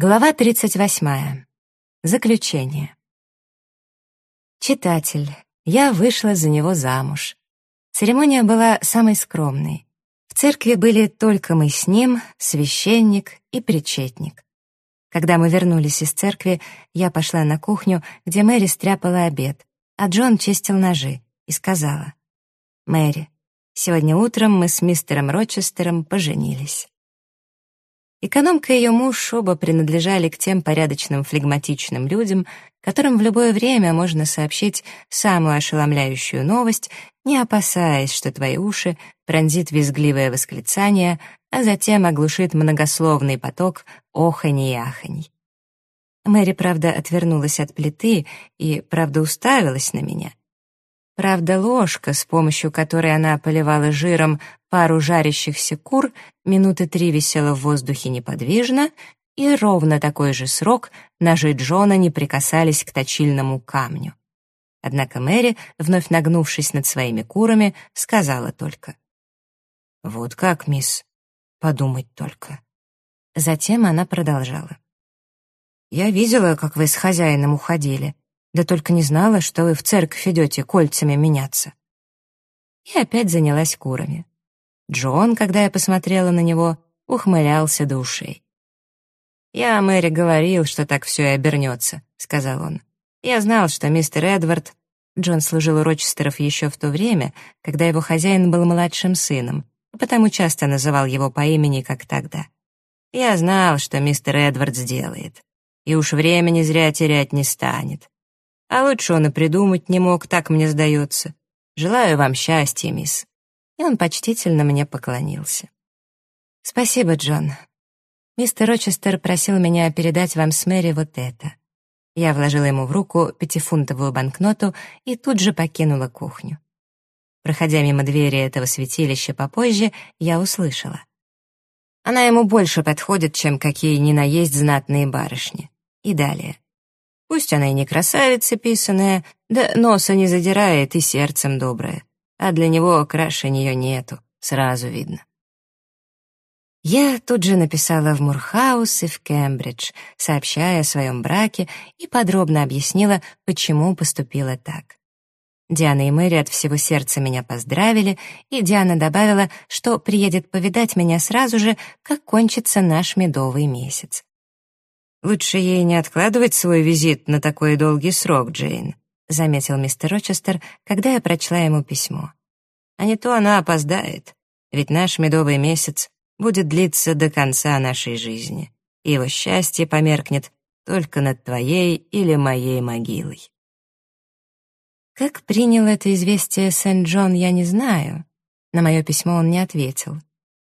Глава 38. Заключение. Читатель. Я вышла за него замуж. Церемония была самой скромной. В церкви были только мы с ним, священник и причетник. Когда мы вернулись из церкви, я пошла на кухню, где Мэри стряпала обед, а Джон чистил ножи, и сказала, «Мэри, сегодня утром мы с мистером Рочестером поженились». Экономка и ее муж оба принадлежали к тем порядочным флегматичным людям, которым в любое время можно сообщить самую ошеломляющую новость, не опасаясь, что твои уши пронзит визгливое восклицание, а затем оглушит многословный поток оханий и аханий. Мэри, правда, отвернулась от плиты и, правда, уставилась на меня. Правда, ложка, с помощью которой она поливала жиром пару жарящихся кур, минуты три висела в воздухе неподвижно, и ровно такой же срок ножи Джона не прикасались к точильному камню. Однако Мэри, вновь нагнувшись над своими курами, сказала только. «Вот как, мисс, подумать только». Затем она продолжала. «Я видела, как вы с хозяином уходили. Да только не знала, что вы в церковь идете кольцами меняться. И опять занялась курами. Джон, когда я посмотрела на него, ухмылялся до ушей. «Я Мэри говорил, что так все и обернется», — сказал он. «Я знал, что мистер Эдвард...» Джон служил у Рочестеров еще в то время, когда его хозяин был младшим сыном, и потому часто называл его по имени, как тогда. «Я знал, что мистер Эдвард сделает, и уж времени зря терять не станет. А лучше он и придумать не мог, так мне сдается. Желаю вам счастья, мисс». И он почтительно мне поклонился. «Спасибо, Джон. Мистер Рочестер просил меня передать вам с Мэри вот это». Я вложила ему в руку пятифунтовую банкноту и тут же покинула кухню. Проходя мимо двери этого святилища попозже, я услышала. Она ему больше подходит, чем какие ни на есть знатные барышни. И далее. Пусть она и не красавица писаная, да носа не задирает и сердцем добрая. А для него краше нее нету, сразу видно. Я тут же написала в Мурхаус и в Кембридж, сообщая о своем браке и подробно объяснила, почему поступила так. Диана и Мэри от всего сердца меня поздравили, и Диана добавила, что приедет повидать меня сразу же, как кончится наш медовый месяц. «Лучше ей не откладывать свой визит на такой долгий срок, Джейн», заметил мистер Рочестер, когда я прочла ему письмо. «А не то она опоздает, ведь наш медовый месяц будет длиться до конца нашей жизни, и его счастье померкнет только над твоей или моей могилой». Как принял это известие Сент-Джон, я не знаю. На мое письмо он не ответил.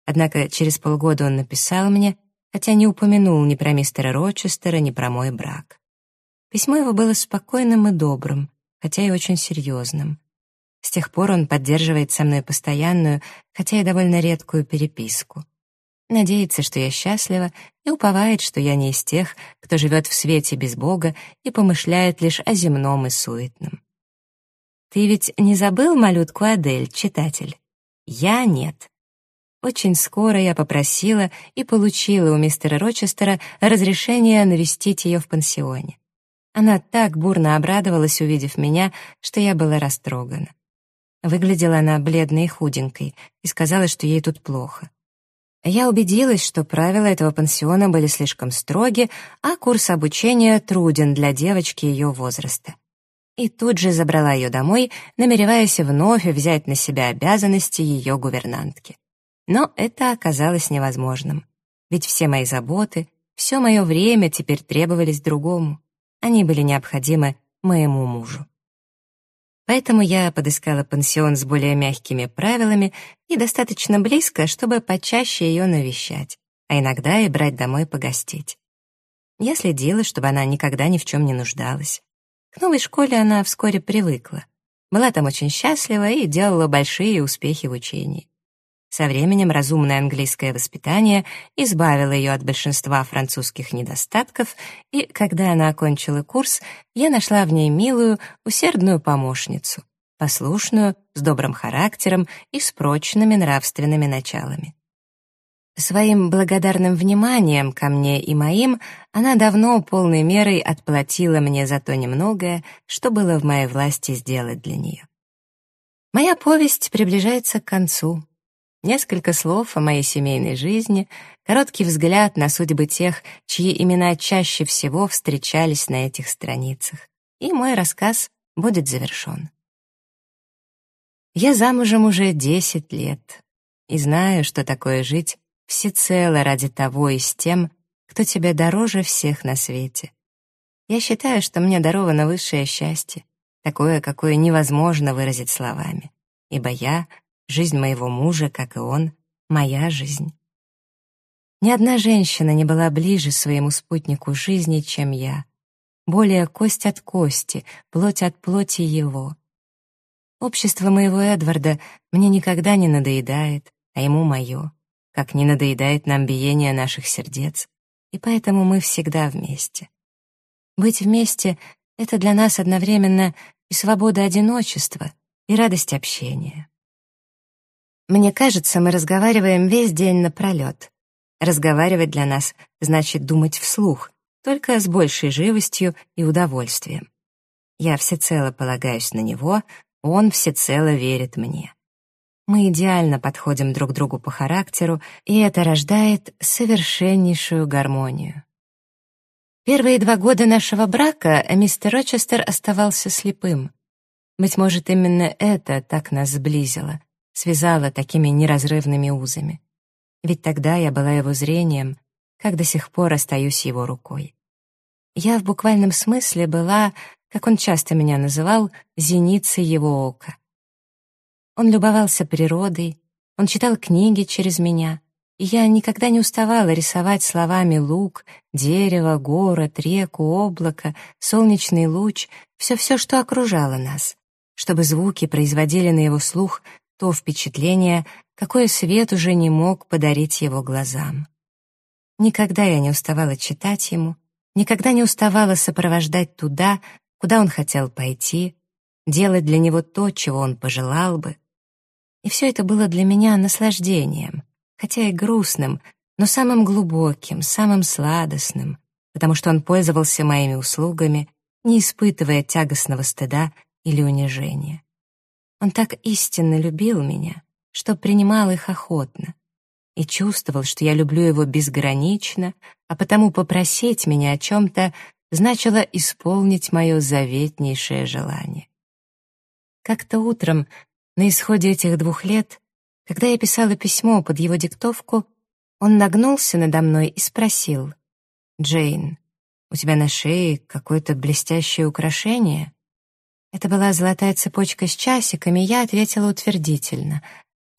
Однако через полгода он написал мне, хотя не упомянул ни про мистера Рочестера, ни про мой брак. Письмо его было спокойным и добрым, хотя и очень серьезным. С тех пор он поддерживает со мной постоянную, хотя и довольно редкую переписку. Надеется, что я счастлива, и уповает, что я не из тех, кто живет в свете без Бога и помышляет лишь о земном и суетном. Ты ведь не забыл малютку Адель, читатель? Я нет. Очень скоро я попросила и получила у мистера Рочестера разрешение навестить ее в пансионе. Она так бурно обрадовалась, увидев меня, что я была растрогана. Выглядела она бледной и худенькой и сказала, что ей тут плохо. Я убедилась, что правила этого пансиона были слишком строги, а курс обучения труден для девочки ее возраста. И тут же забрала ее домой, намереваясь вновь взять на себя обязанности ее гувернантки. Но это оказалось невозможным. Ведь все мои заботы, все мое время теперь требовались другому. Они были необходимы моему мужу. Поэтому я подыскала пансион с более мягкими правилами и достаточно близко, чтобы почаще ее навещать, а иногда и брать домой погостить. Я следила, чтобы она никогда ни в чем не нуждалась. К новой школе она вскоре привыкла. Была там очень счастлива и делала большие успехи в учении. Со временем разумное английское воспитание избавило ее от большинства французских недостатков, и когда она окончила курс, я нашла в ней милую, усердную помощницу, послушную, с добрым характером и с прочными нравственными началами. Своим благодарным вниманием ко мне и моим она давно полной мерой отплатила мне за то немногое, что было в моей власти сделать для нее. Моя повесть приближается к концу. Несколько слов о моей семейной жизни, короткий взгляд на судьбы тех, чьи имена чаще всего встречались на этих страницах. И мой рассказ будет завершен. Я замужем уже десять лет и знаю, что такое жить всецело ради того и с тем, кто тебе дороже всех на свете. Я считаю, что мне даровано высшее счастье, такое, какое невозможно выразить словами, ибо я Жизнь моего мужа, как и он, моя жизнь. Ни одна женщина не была ближе своему спутнику жизни, чем я. Более кость от кости, плоть от плоти его. Общество моего Эдварда мне никогда не надоедает, а ему мое, как не надоедает нам биение наших сердец, и поэтому мы всегда вместе. Быть вместе — это для нас одновременно и свобода одиночества, и радость общения. Мне кажется, мы разговариваем весь день напролет. Разговаривать для нас значит думать вслух, только с большей живостью и удовольствием. Я всецело полагаюсь на него, он всецело верит мне. Мы идеально подходим друг другу по характеру, и это рождает совершеннейшую гармонию. Первые два года нашего брака мистер Рочестер оставался слепым. Быть может, именно это так нас сблизило связала такими неразрывными узами. Ведь тогда я была его зрением, как до сих пор остаюсь его рукой. Я в буквальном смысле была, как он часто меня называл, зеницей его ока. Он любовался природой, он читал книги через меня, и я никогда не уставала рисовать словами луг, дерево, город, реку, облако, солнечный луч, все-все, что окружало нас, чтобы звуки производили на его слух то впечатление, какое свет уже не мог подарить его глазам. Никогда я не уставала читать ему, никогда не уставала сопровождать туда, куда он хотел пойти, делать для него то, чего он пожелал бы. И все это было для меня наслаждением, хотя и грустным, но самым глубоким, самым сладостным, потому что он пользовался моими услугами, не испытывая тягостного стыда или унижения. Он так истинно любил меня, что принимал их охотно, и чувствовал, что я люблю его безгранично, а потому попросить меня о чем-то значило исполнить мое заветнейшее желание. Как-то утром, на исходе этих двух лет, когда я писала письмо под его диктовку, он нагнулся надо мной и спросил, «Джейн, у тебя на шее какое-то блестящее украшение?» Это была золотая цепочка с часиками, я ответила утвердительно.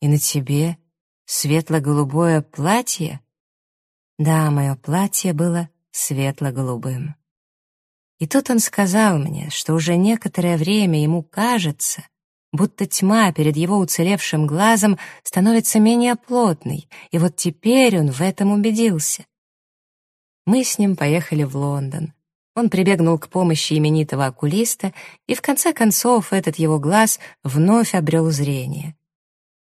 «И на тебе светло-голубое платье?» Да, мое платье было светло-голубым. И тут он сказал мне, что уже некоторое время ему кажется, будто тьма перед его уцелевшим глазом становится менее плотной, и вот теперь он в этом убедился. Мы с ним поехали в Лондон. Он прибегнул к помощи именитого окулиста, и в конце концов этот его глаз вновь обрел зрение.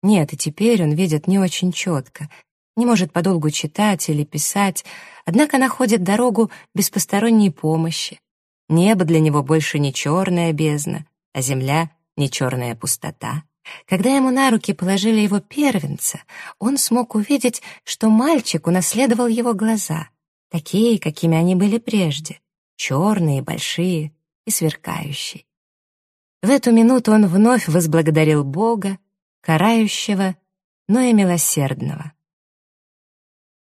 Нет, и теперь он видит не очень четко, не может подолгу читать или писать, однако находит дорогу без посторонней помощи. Небо для него больше не черная бездна, а земля — не черная пустота. Когда ему на руки положили его первенца, он смог увидеть, что мальчик унаследовал его глаза, такие, какими они были прежде черные, большие и сверкающие. В эту минуту он вновь возблагодарил Бога, карающего, но и милосердного.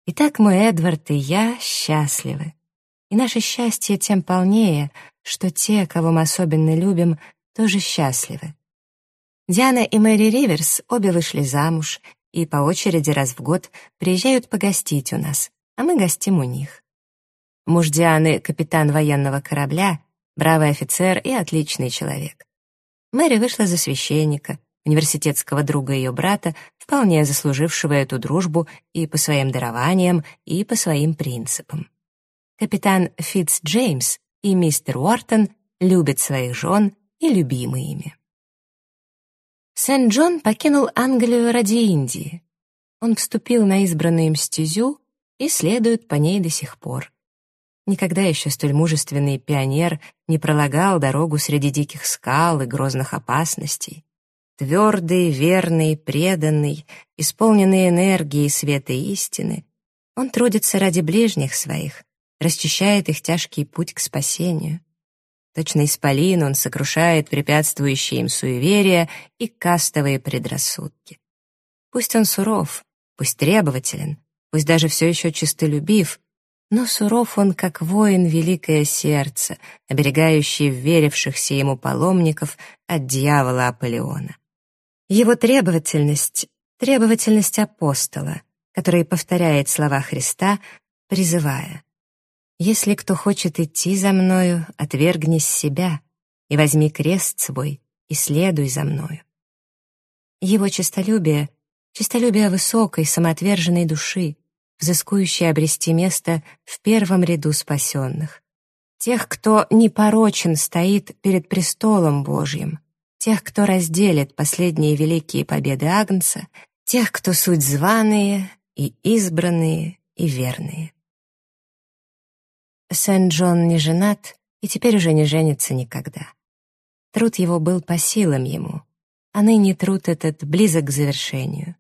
Итак, мой Эдвард и я счастливы. И наше счастье тем полнее, что те, кого мы особенно любим, тоже счастливы. Диана и Мэри Риверс обе вышли замуж и по очереди раз в год приезжают погостить у нас, а мы гостим у них. Муж Дианы — капитан военного корабля, бравый офицер и отличный человек. Мэри вышла за священника, университетского друга ее брата, вполне заслужившего эту дружбу и по своим дарованиям, и по своим принципам. Капитан Фитц Джеймс и мистер Уортон любят своих жен и любимы ими. Сент-Джон покинул Англию ради Индии. Он вступил на избранную им стезю и следует по ней до сих пор. Никогда еще столь мужественный пионер не пролагал дорогу среди диких скал и грозных опасностей. Твердый, верный, преданный, исполненный энергии, света и истины, он трудится ради ближних своих, расчищает их тяжкий путь к спасению. Точно исполин он сокрушает препятствующие им суеверия и кастовые предрассудки. Пусть он суров, пусть требователен, пусть даже все еще чистолюбив, но суров он, как воин великое сердце, оберегающий верившихся ему паломников от дьявола Аполеона. Его требовательность — требовательность апостола, который повторяет слова Христа, призывая «Если кто хочет идти за мною, отвергнись себя и возьми крест свой и следуй за мною». Его честолюбие — честолюбие высокой, самоотверженной души, взыскующей обрести место в первом ряду спасенных. Тех, кто непорочен стоит перед престолом Божьим, тех, кто разделит последние великие победы Агнца, тех, кто суть званые и избранные и верные. Сент-Джон не женат и теперь уже не женится никогда. Труд его был по силам ему, а ныне труд этот близок к завершению.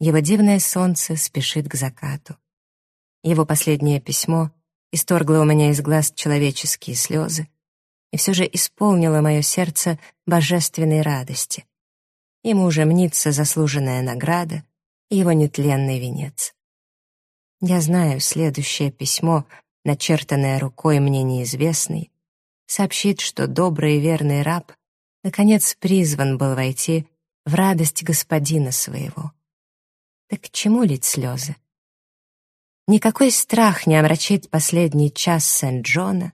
Его дивное солнце спешит к закату. Его последнее письмо исторгло у меня из глаз человеческие слезы и все же исполнило мое сердце божественной радости. Ему уже мнится заслуженная награда и его нетленный венец. Я знаю, следующее письмо, начертанное рукой мне неизвестной, сообщит, что добрый и верный раб наконец призван был войти в радость господина своего. Так к чему лить слезы? Никакой страх не омрачит последний час Сент-Джона,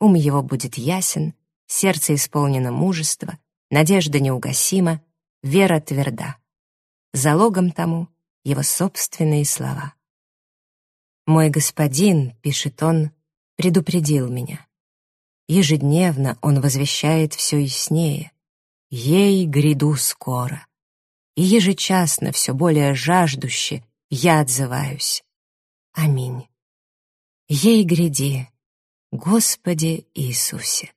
ум его будет ясен, сердце исполнено мужества, надежда неугасима, вера тверда. Залогом тому его собственные слова. «Мой господин», — пишет он, — «предупредил меня. Ежедневно он возвещает все яснее. Ей гряду скоро и ежечасно все более жаждуще я отзываюсь. Аминь. Ей гряди, Господи Иисусе.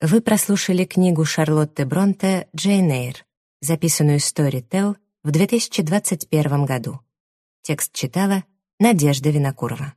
Вы прослушали книгу Шарлотты Бронте «Джейн Эйр», записанную Storytel в 2021 году. Текст читала Надежда Винокурова.